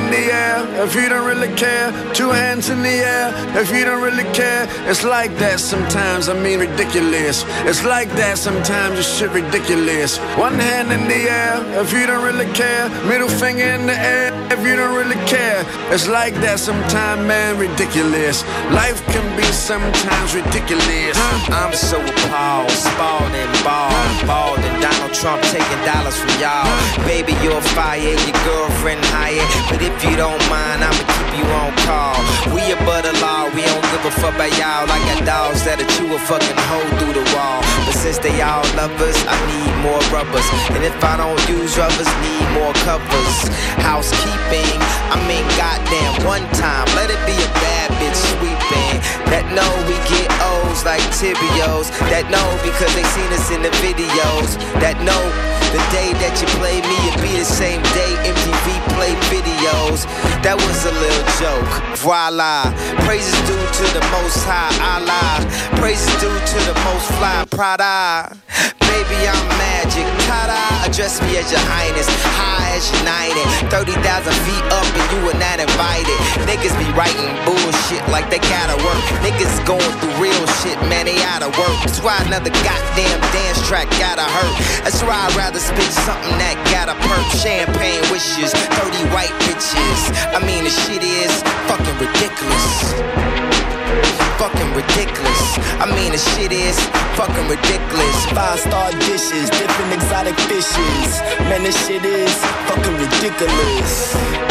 In the air if you don't really care. Two hands in the air if you don't really care. It's like that sometimes, I mean ridiculous. It's like that sometimes, it's shit ridiculous. One hand in the air if you don't really care. Middle finger in the air if you don't really care. It's like that sometimes, man, ridiculous. Life can be sometimes ridiculous. I'm so appalled, spalled and bald, bald and Donald Trump taking dollars from y'all. Baby, you're fired, your girlfriend hired. But if you don't mind, I'ma keep you on call. We above the law, we don't give a fuck about y'all. I got dogs that'll chew a fucking hole through the wall. But since they all love us, I need more rubbers. And if I don't use rubbers, need more covers. Housekeeping, I mean, goddamn, one time, let it be a bad bitch sweeping. That know we get O's like Cheerios. That know because they seen us in the videos. That know the day that you play me, it be the same day MTV play videos. That was a little joke. Voila. Praises due to the most high Allah. Praises due to the most fly Prada. Baby, I'm magic. Ta-da. Address me as your highness. High as united. 30,000 feet up and you were not invited. Niggas be writing bullshit like they gotta work. Niggas going through real shit, man, they out of work. That's why another goddamn dance track gotta hurt. That's why I'd rather spit something that got a perp. Champagne wishes, 30 white bitches. I mean, the shit is fucking ridiculous fucking ridiculous. I mean, the shit is fucking ridiculous. Five star dishes, different exotic fishes. Man, this shit is fucking ridiculous.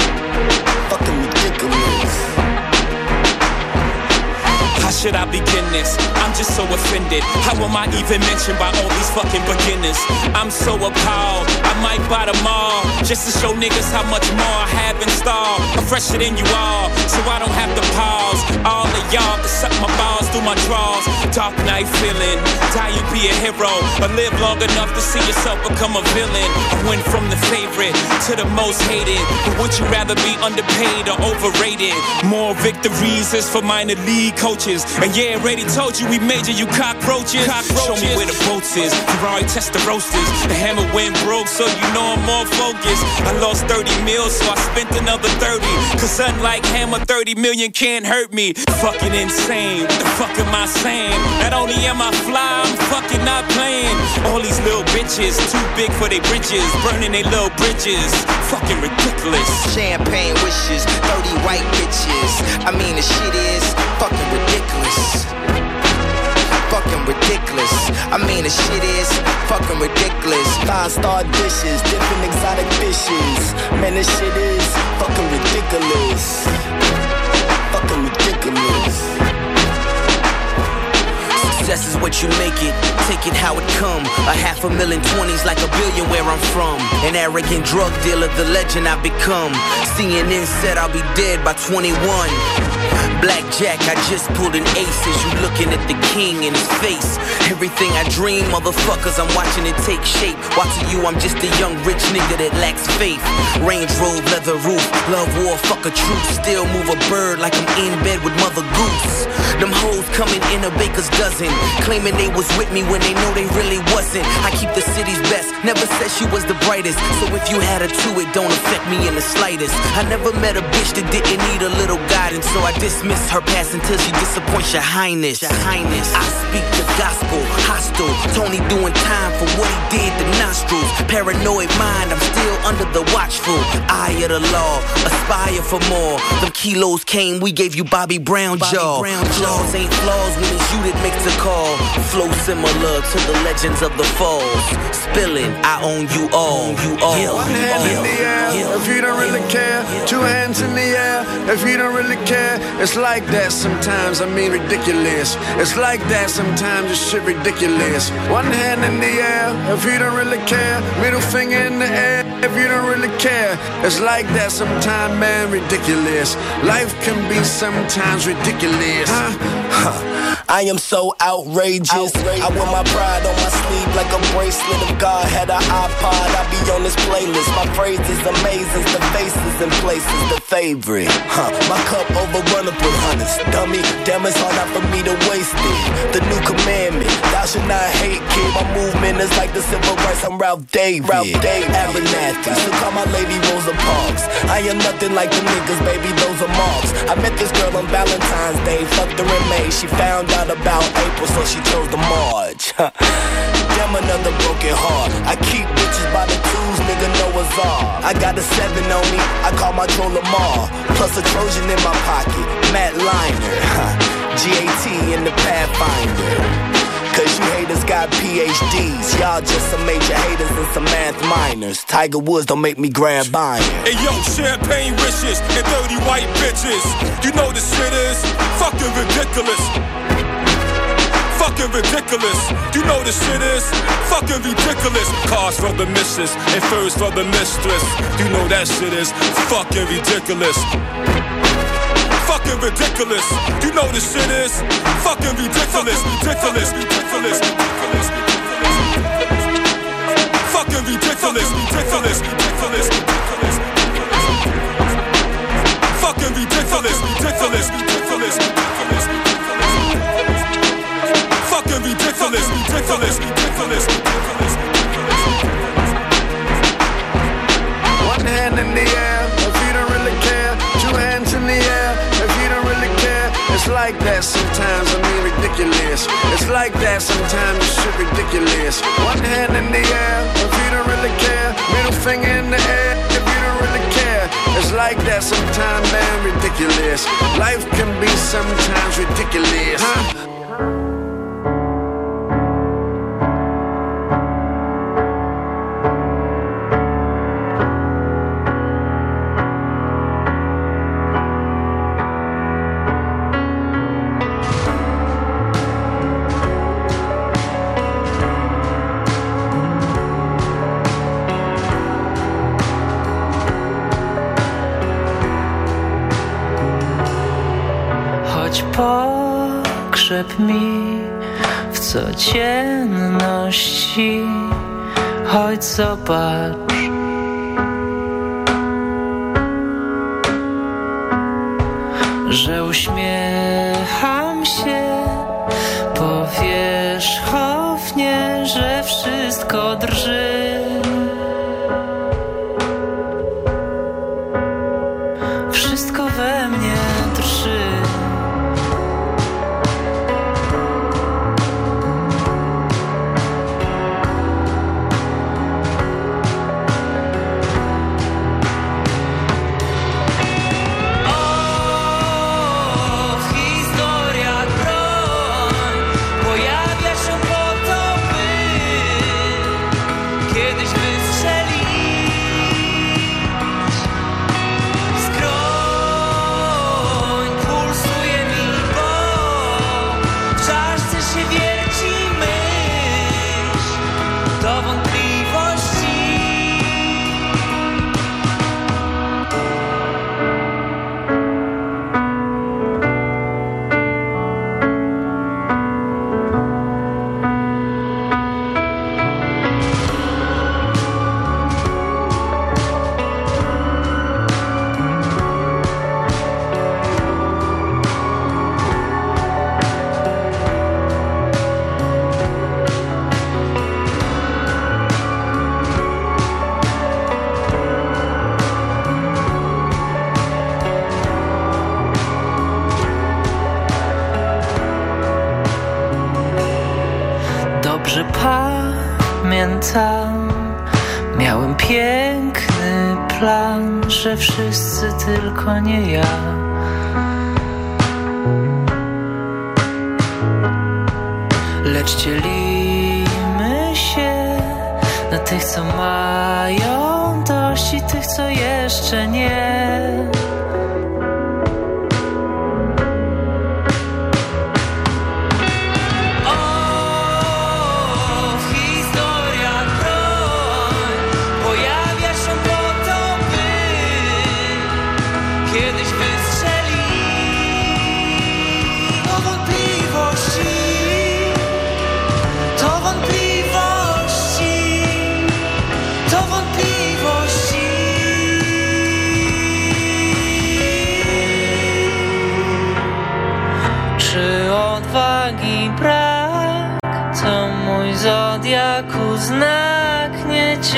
Should I begin this? I'm just so offended. How am I even mentioned by all these fucking beginners? I'm so appalled. I might buy them all just to show niggas how much more I have in store. I'm fresher than you all, so I don't have to pause. All of y'all can suck my balls through my drawers. Dark Knight feeling. Die you be a hero, but live long enough to see yourself become a villain. I went from the favorite to the most hated. But would you rather be underpaid or overrated? More victories is for minor league coaches. And yeah, already told you we major, you cockroaches. cockroaches. Show me where the boats is. Ferrari Testarossas. The hammer went broke, so you know I'm more focused. I lost 30 mil, so I spent another 30. Cause unlike Hammer, 30 million can't hurt me. Fucking insane. The fuck am I saying? Not only am I fly, I'm fucking not playing. All these little bitches, too big for their bridges. Burning their little bridges. Fucking ridiculous. Champagne wishes, 30 white bitches. I mean, the shit is fucking ridiculous Fucking ridiculous. I mean, the shit is fucking ridiculous. Five star dishes, different exotic fishes. Man, this shit is fucking ridiculous. Fucking ridiculous. Success is what you make it. Take it how it come. A half a million twenties like a billion where I'm from. An arrogant drug dealer, the legend I've become. CNN said I'll be dead by 21. Blackjack, I just pulled an ace as you looking at the king in his face. Everything I dream, motherfuckers, I'm watching it take shape. Watching you, I'm just a young rich nigga that lacks faith. Range Rove, leather roof, love war, fuck a truth. Still move a bird like I'm in bed with Mother Goose. Them hoes coming in a baker's dozen, claiming they was with me when they know they really wasn't. I keep the city's best, never said she was the brightest. So if you had a too, it don't affect me in the slightest. I never met a bitch that didn't need a little guidance, so I dismissed dismiss her past until she disappoints your highness. Your highness. I speak the gospel, hostile. Tony doing time for what he did to nostrils. Paranoid mind, I'm still under the watchful eye of the law. Aspire for more. Them kilos came, we gave you Bobby Brown jaw. Brown Flaws ain't flaws when it's you that makes the call. Flow similar to the legends of the falls. Spilling, I own you all. You all. Yeah. One hand yeah. in the air yeah. if you don't really care. Two hands in the air if you don't really care. It's like that sometimes, I mean ridiculous. It's like that sometimes, it's shit ridiculous. One hand in the air if you don't really care. Middle finger in the air if you don't really care. It's like that sometimes, man, ridiculous. Life can be sometimes ridiculous. Huh? Huh. I am so outrageous. outrageous. I wear my pride on my sleeve like a bracelet. If God had an iPod, I'd be on this playlist. My phrase is amazing, the faces and places, the favorite. Huh. My cup overrun with hundreds. Dummy, damn, it's hard not for me to waste it. The new commandment, thou should not hate, kid. My movement is like the civil rights. I'm Ralph David. Ralph David. Abernathy. So call my lady Rosa Parks. I am nothing like the niggas, baby. Those are marks. I met this girl on Valentine's Day. Fucked her in May. She found out about April, so she chose the March. Damn, another broken heart. I keep bitches by the twos, nigga, Noah's Ark. I got a seven on me. I call my Joe Lamar. Plus a Trojan in my pocket. Matt Leinart. GAT in the Pathfinder. Cause you haters got PhDs. Y'all just some major haters and some math minors. Tiger Woods don't make me grab iron. Hey yo, champagne wishes and dirty white bitches. You know the shit is fucking ridiculous. Fucking ridiculous. You know the shit is fucking ridiculous. Cars for the missus and furs for the mistress. You know that shit is fucking ridiculous fucking ridiculous. You know this shit is fucking ridiculous, ridiculous, ridiculous, ridiculous. Fucking ridiculous, ridiculous, ridiculous, ridiculous. Fucking ridiculous, ridiculous, ridiculous, ridiculous. Fucking ridiculous, ridiculous, ridiculous, ridiculous. One hand in the air, It's like that sometimes, I mean ridiculous. It's like that sometimes, it's shit ridiculous. One hand in the air, if you don't really care. Middle finger in the air, if you don't really care. It's like that sometimes, man, ridiculous. Life can be sometimes ridiculous. Huh? Pogrzeb mi w codzienności. Chodź zobacz. Że uśmiecham się powierzchownie, że wszystko drży. Jeszcze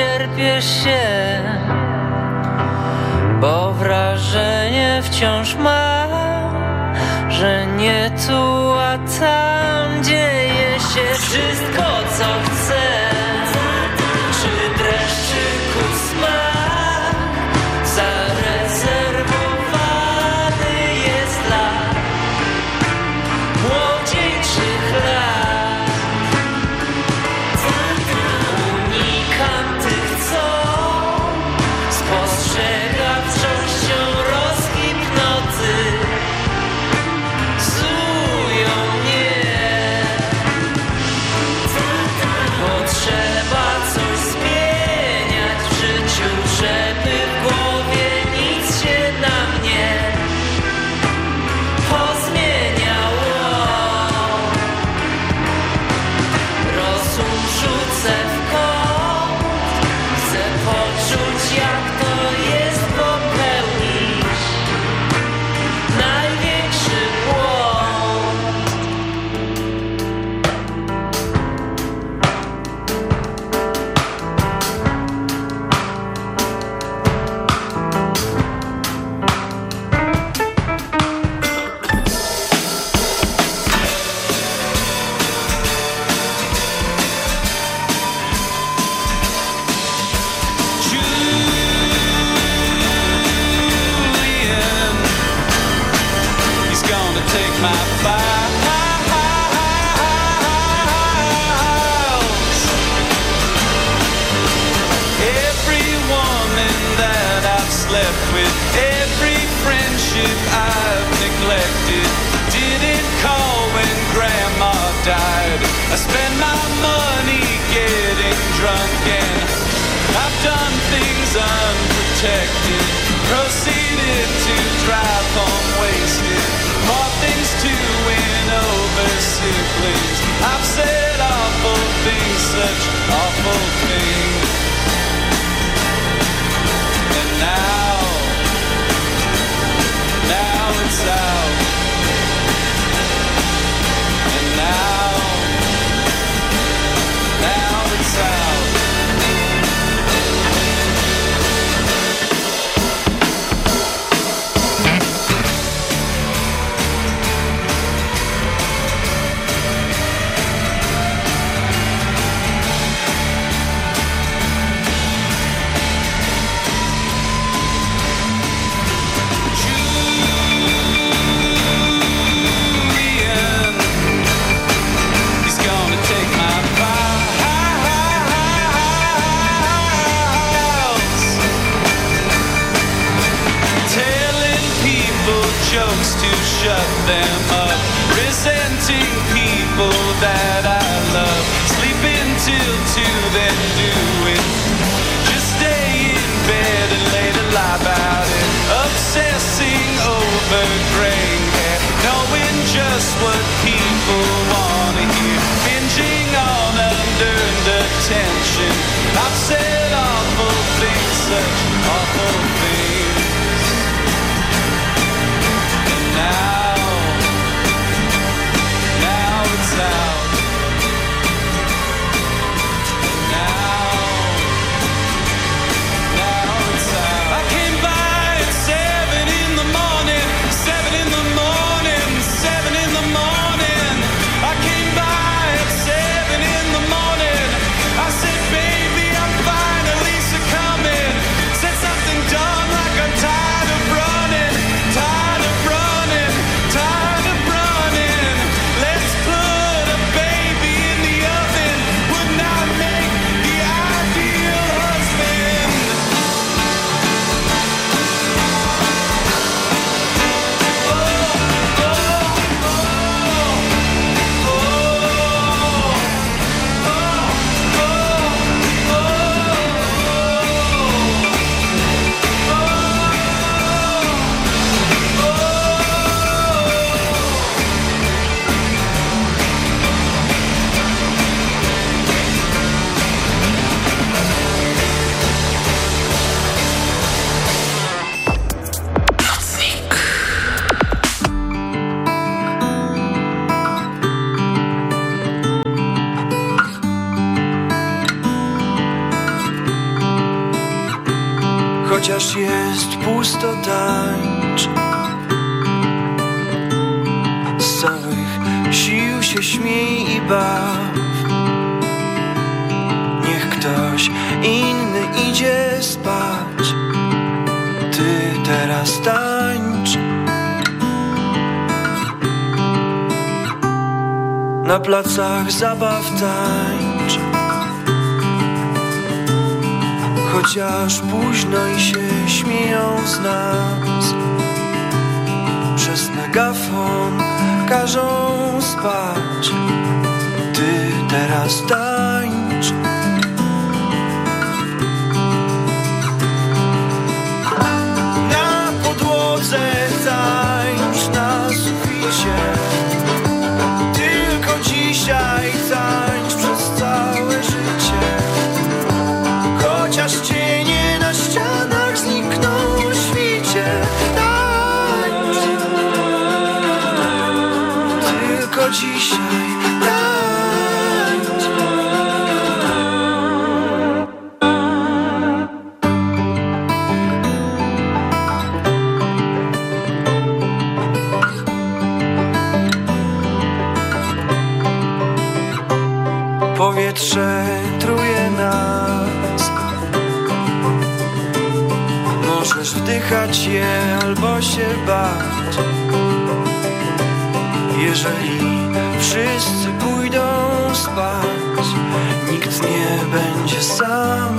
cierpię się, bo wrażenie wciąż ma. seeks to shut them up. Resenting people that I love. Sleeping till two, then doing. Just stay in bed and later lie about it. Obsessing over grain, hair. Knowing just what people wanna hear. Binging on under attention. I've said. Chociaż jest pusto tańcz. Z całych sił się śmiej i baw. Niech ktoś inny idzie spać. Ty teraz tańcz. Na placach zabaw tańcz Chociaż późno i się śmieją z nas. Przez megafon każą spać. Ty teraz tańcz. Na podłodze Wdychać je albo się bać. Jeżeli wszyscy pójdą spać Nikt nie będzie sam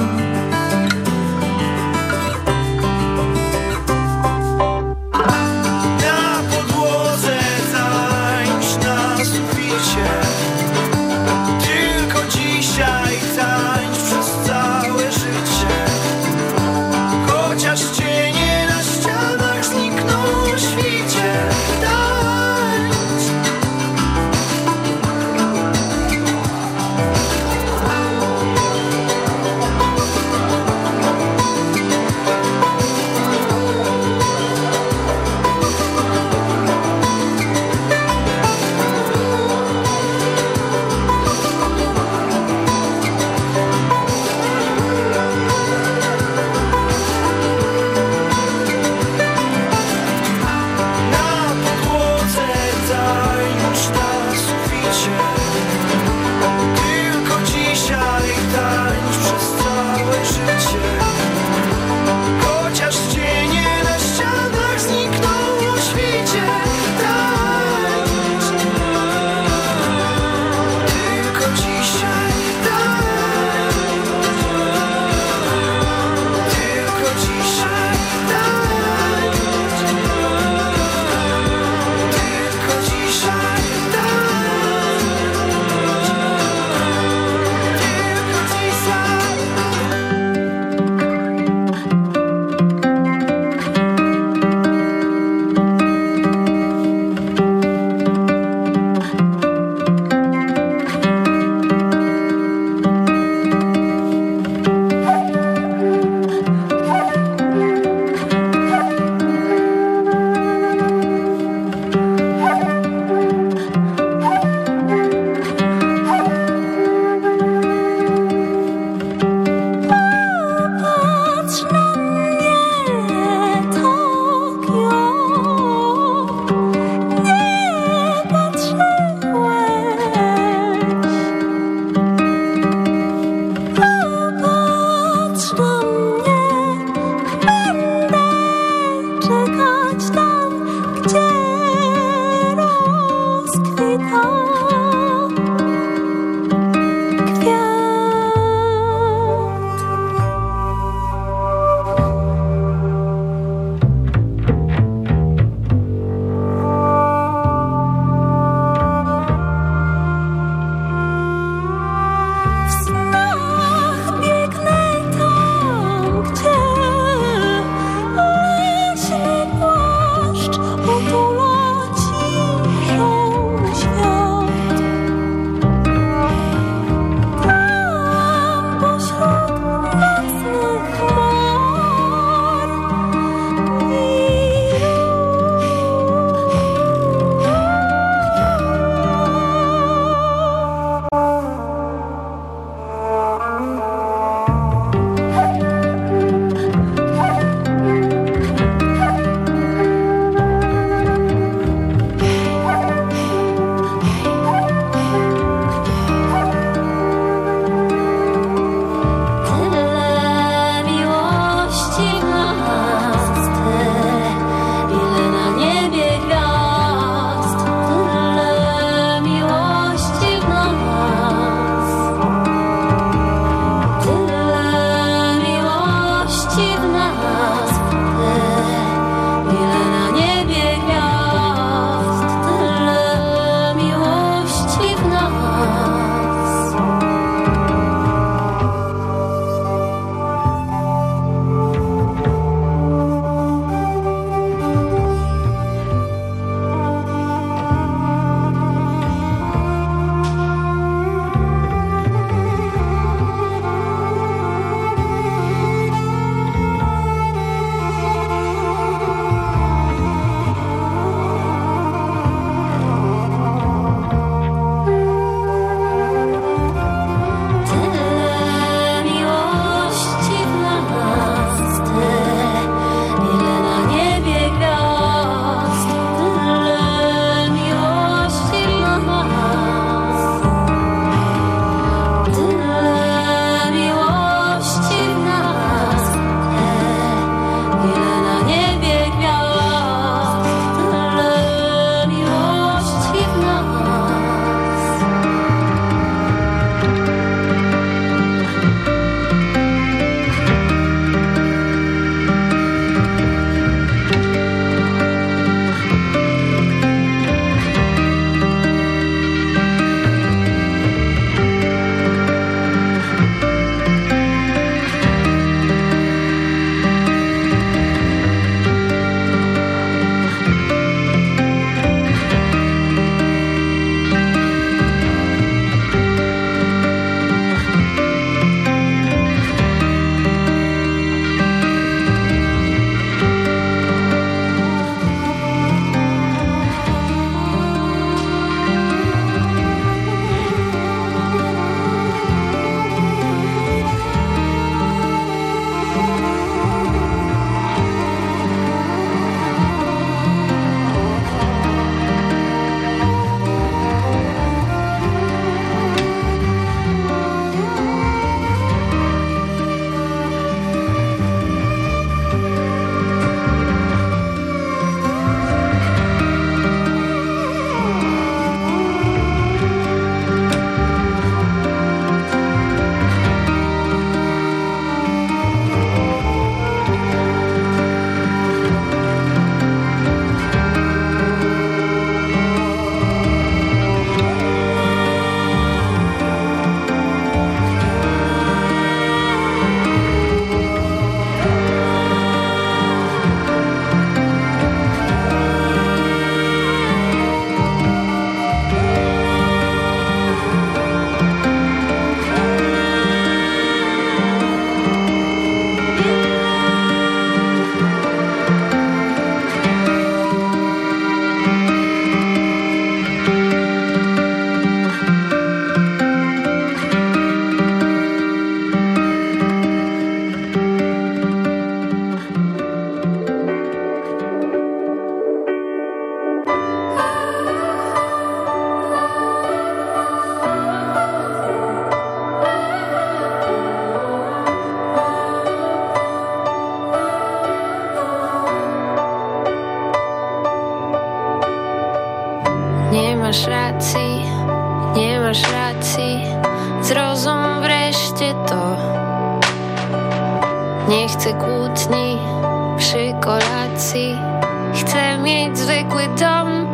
Chcę mieć zwykły dom.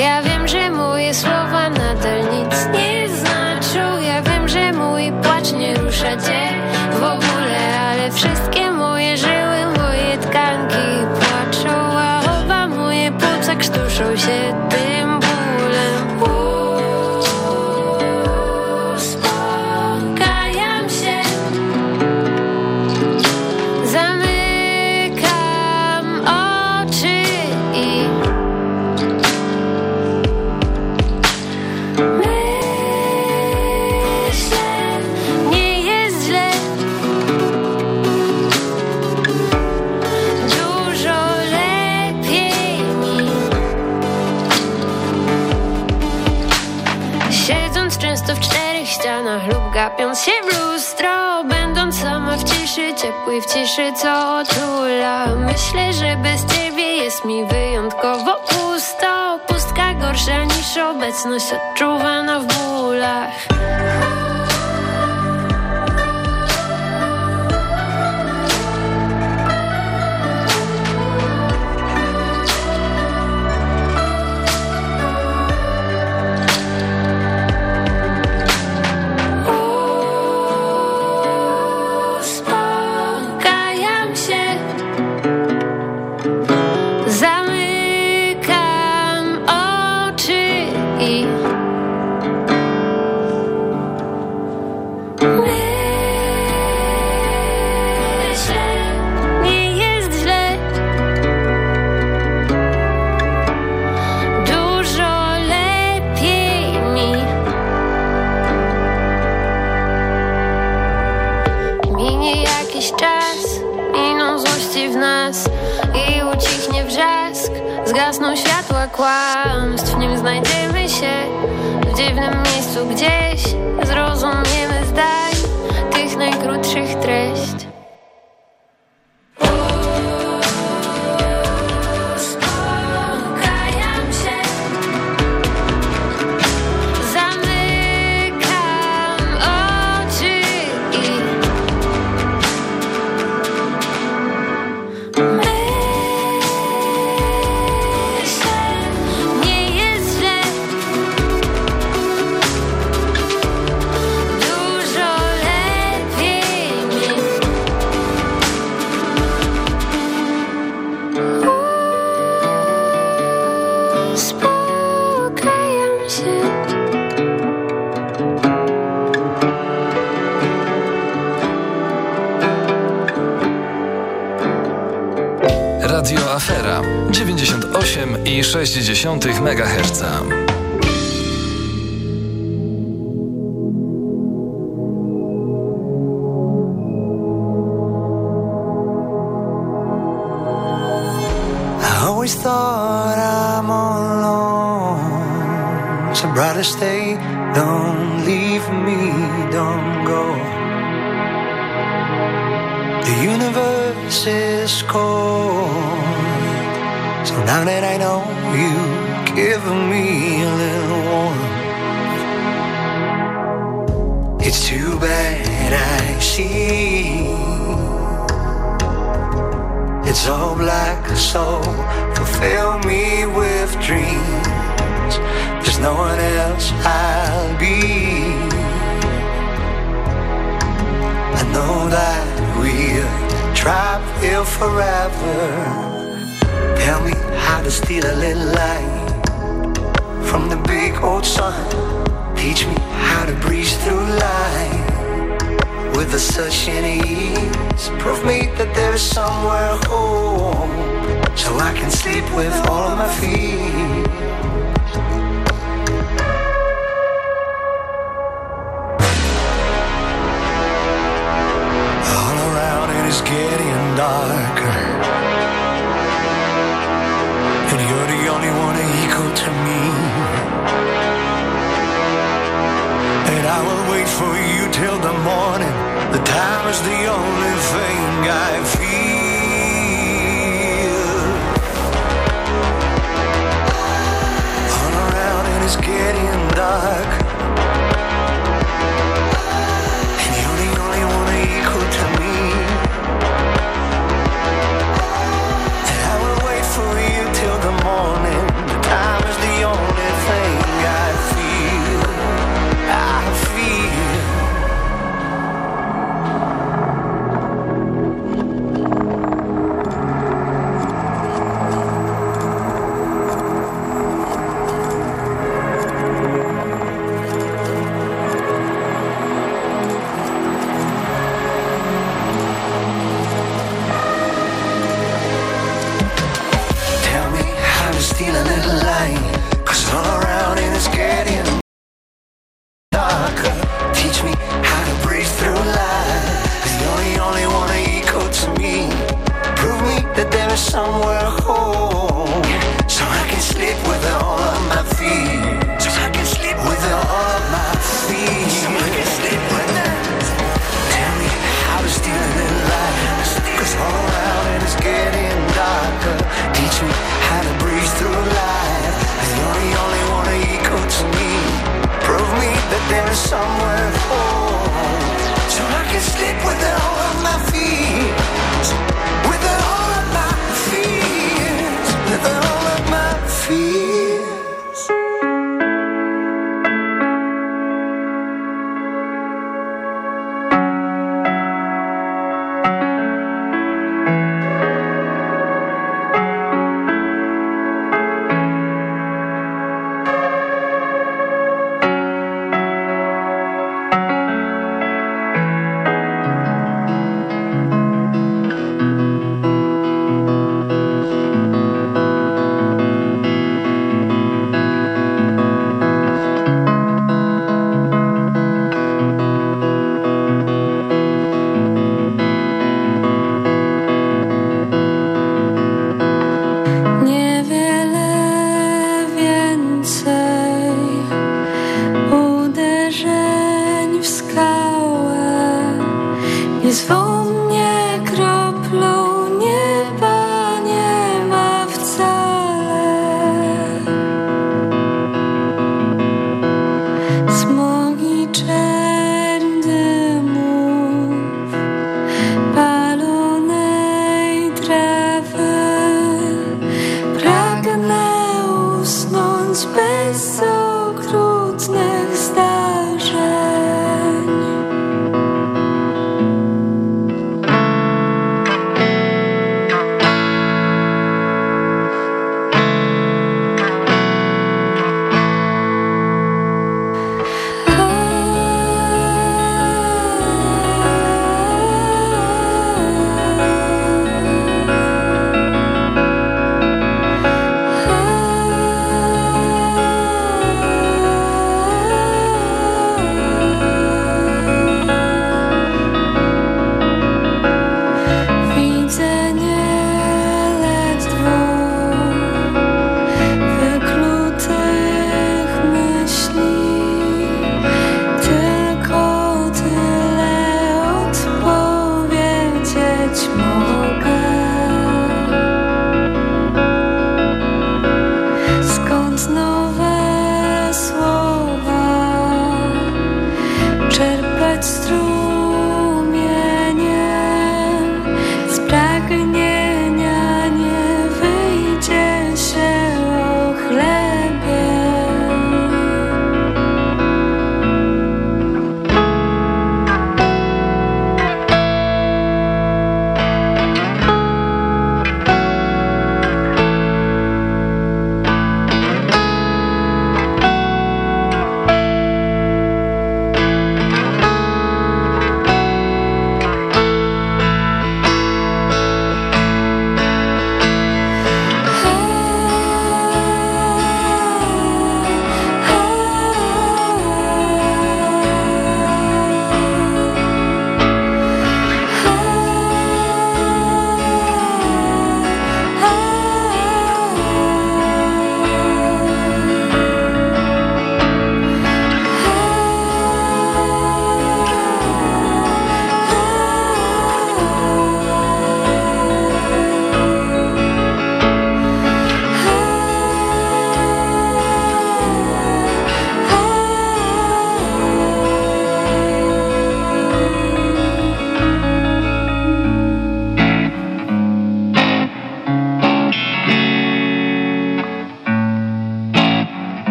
Ja wiem, że moje słowa ciszy, ciepłej w ciszy, co otula. Myślę, że bez ciebie jest mi wyjątkowo pusto. Pustka gorsza niż obecność odczuwana w bólach nas i ucichnie wrzask. Zgasną światła kłamstw, nim znajdziemy się w dziwnym miejscu gdzieś. Zrozumiemy zdań tych najkrótszych treść. MHz. Black, so fulfill me with dreams. There's no one else I'll be. I know that we'll trapped here forever. Tell me how to steal a little light from the big old sun. Teach me how to breeze through life with a such an ease. Prove me that there's somewhere home, so I can sleep with all of my feet. All around it is getting darker, and you're the only one equal to me. And I will wait for you till the morning. The time is the only thing I feel. All around and it is getting dark. Me somewhere home so I can sleep with all of my feet. So I can sleep with all of my feet. So I can sleep with them. Tell me how to steal little light. Cause all around it is getting darker. Teach me how to breeze through life. You're the only one equal to me. Prove me that there is somewhere home. So I can sleep with all of my feet.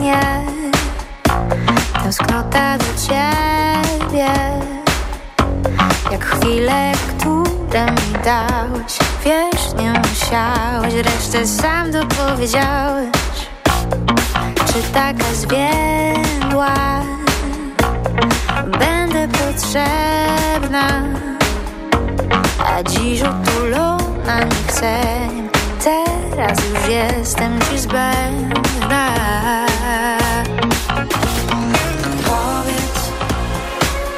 nie, Tęsknota do ciebie. Jak chwile, które mi dałeś Wiesz, nie musiałeś, resztę sam dopowiedziałeś. Czy taka zwiędła? Będę potrzebna. A dziś otulona nie chcę. Teraz już jestem ci zbędna. Powiedz,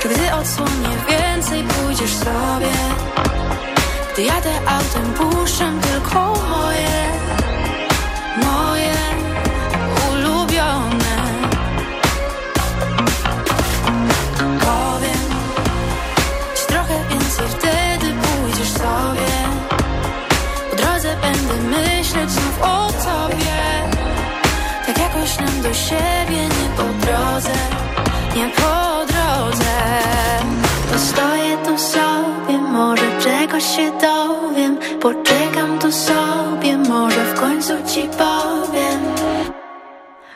czy gdy odsłonię więcej pójdziesz sobie? Gdy jadę autem puszczam tylko moje do siebie nie po drodze, nie po drodze. To tu sobie, może czegoś się dowiem. Poczekam tu sobie, może w końcu ci powiem.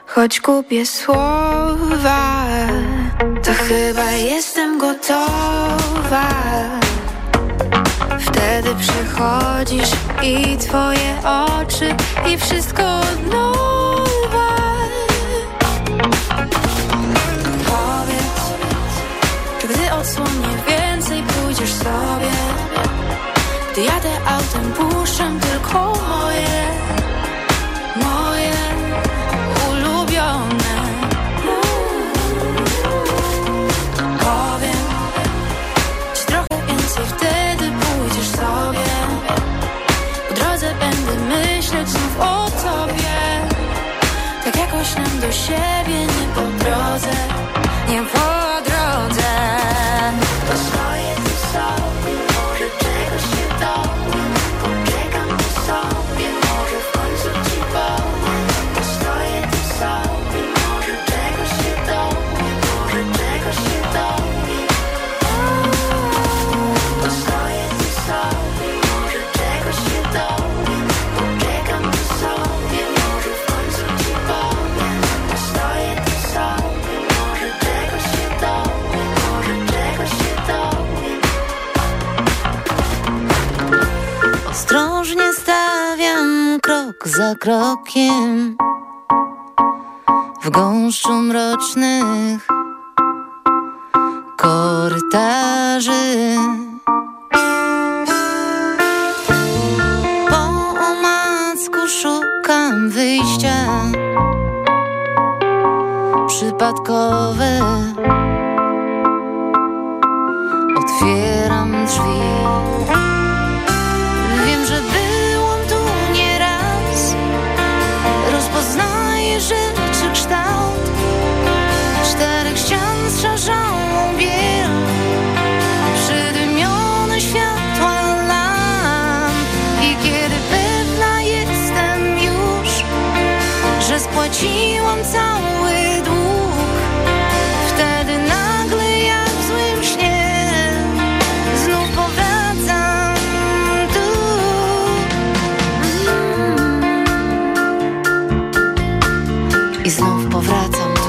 Choć kupię słowa, to chyba jestem gotowa. Wtedy przechodzisz i twoje oczy i wszystko od nowa. po więcej pójdziesz sobie. Gdy jadę autem puszczam tylko moje. za krokiem w gąszczu mrocznych korytarzy. Po omacku szukam wyjścia przypadkowych. i znów powracam.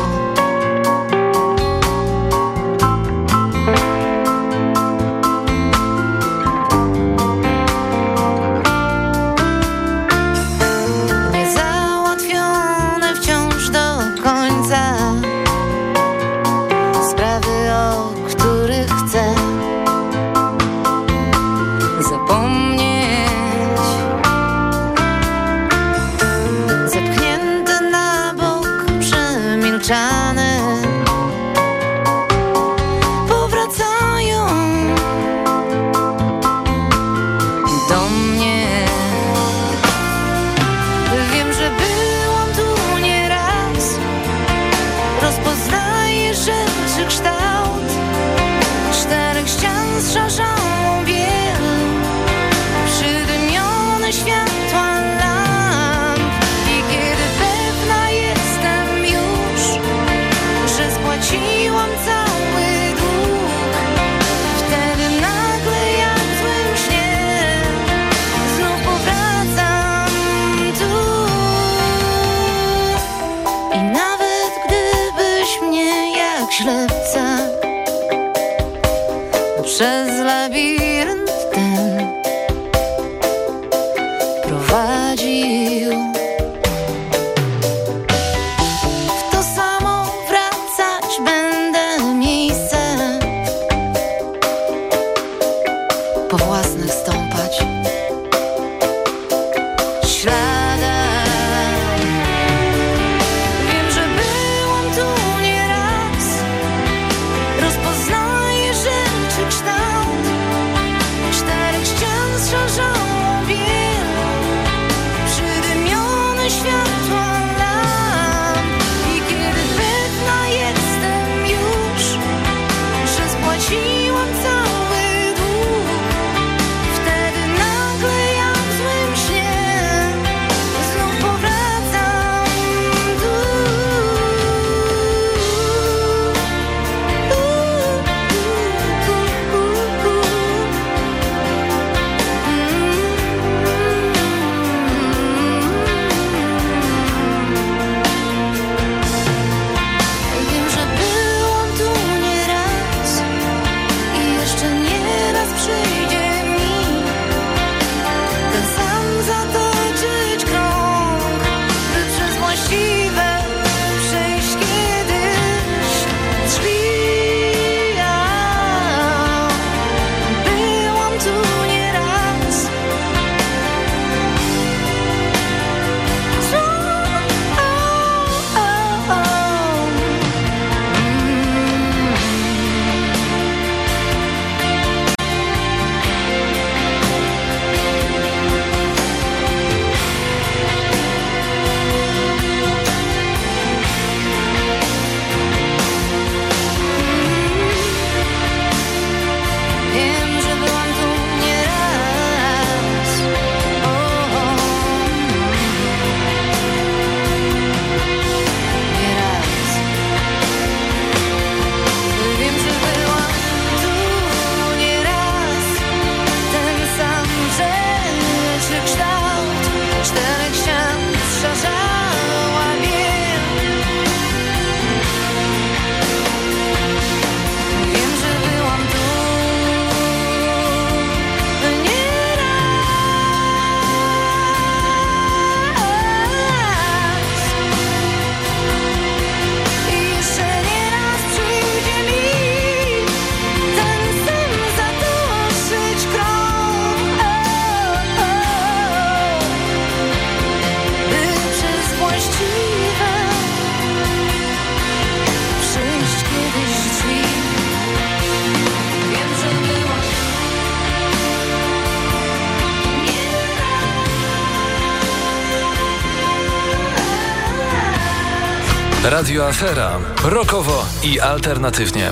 Radio Afera. Rokowo i alternatywnie.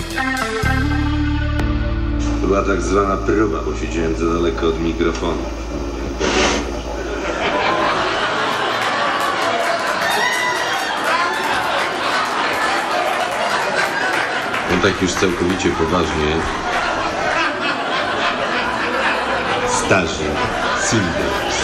To była tak zwana próba, bo siedziałem za daleko od mikrofonu. No tak już całkowicie poważnie. Starzy Silvers.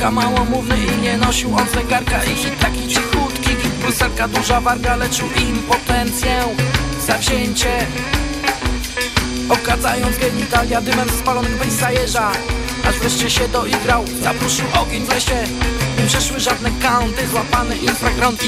Taki z lekka małomówny i nie nosił on zegarka I taki cichutki, błyselka duża warga Leczył impotencję, zawzięcie Okadzając genitalia dymem spalonych bejsa jeża Aż wreszcie się doigrał, zapruszył ogień w lesie. Nie przeszły żadne kaunty, złapane infragranti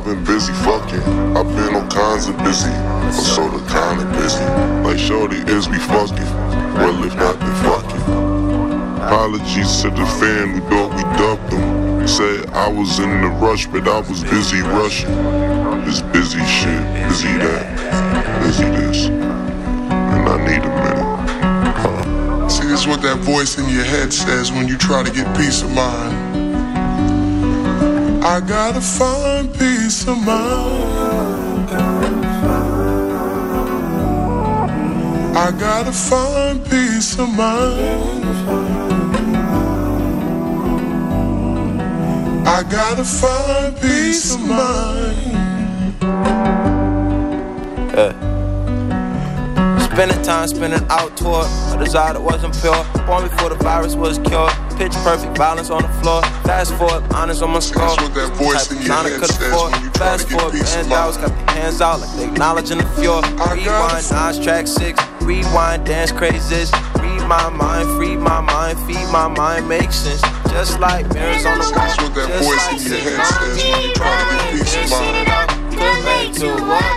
I've been busy fucking. I've been all kinds of busy. I'm sorta kinda busy. Like Shorty is we fucking. Well, if not, then fucking. Apologies to the fan who thought we dubbed them. Said I was in the rush, but I was busy rushing. This busy shit, busy that, busy this. And I need a minute. Uh. See, this is what that voice in your head says when you try to get peace of mind. I gotta find peace of mind. I gotta find peace of mind. I gotta find peace of mind. Spending time spinning out toward a desire that wasn't pure. Born before the virus was cured. Pitch perfect violence on the floor. Fast forward, honest on my score. That's what that voice in your head says when you try to Fast get forward, peace of handouts, got the hands out like they acknowledging the fjord. Rewind, Nas track six. Rewind, dance crazes. Read my mind, free my mind, feed my mind, make sense. Just like mirrors on the wall. That's what that Just voice like in your head says when you try to get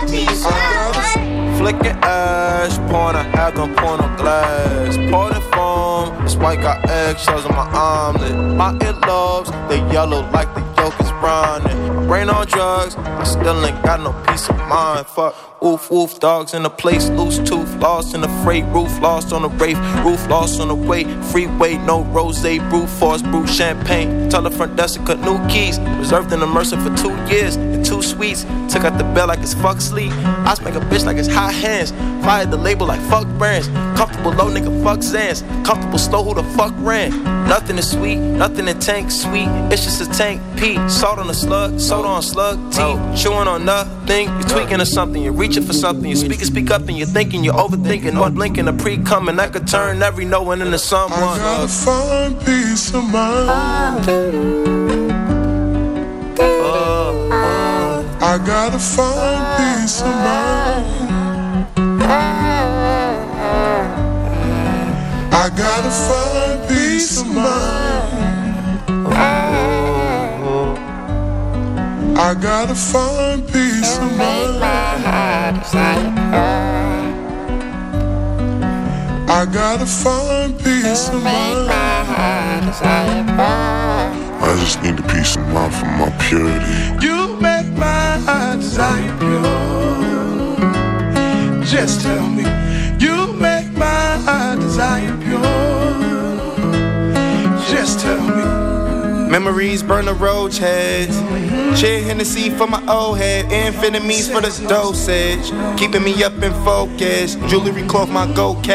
peace of mind. Flicking ash, pouring a half on point on glass. Pour the foam, this white got eggshells on my omelet. My earlobes, they yellow like the yolk is running. Brain on drugs, I still ain't got no peace of mind. Fuck, oof, oof, dogs in the place, loose tooth, lost in the freight, roof lost on the rafe, roof lost on the way, freeway, no rose, brew force, brew champagne. Tell the front desk to cut new keys, reserved in the Mercer for two years and two suites. Took out the bell like it's fuck sleep. I smack a bitch like it's hot hands. Fired the label like fuck brands. Comfortable low nigga fuck Zans. Comfortable slow who the fuck ran. Nothing is sweet, nothing in tank sweet. It's just a tank P. Salt on a slug, soda on slug T. Chewing on nothing. You're tweaking or something. You're reaching for something. You're speaking, speak up, and you're thinking. You're overthinking. One blinking, a pre coming. I could turn every no one into someone. I gotta find peace of mind. Uh. I gotta find peace of mind. I gotta find peace of mind. I gotta find peace of mind. I gotta find peace of mind. I just need a peace of mind for my purity. You make my desire pure. Just tell me, you make my desire pure. Memories burn the roach heads. Shit Hennessy for my old head. Infinite means for the dosage. Keeping me up in focus. Jewelry cloth my gold cat.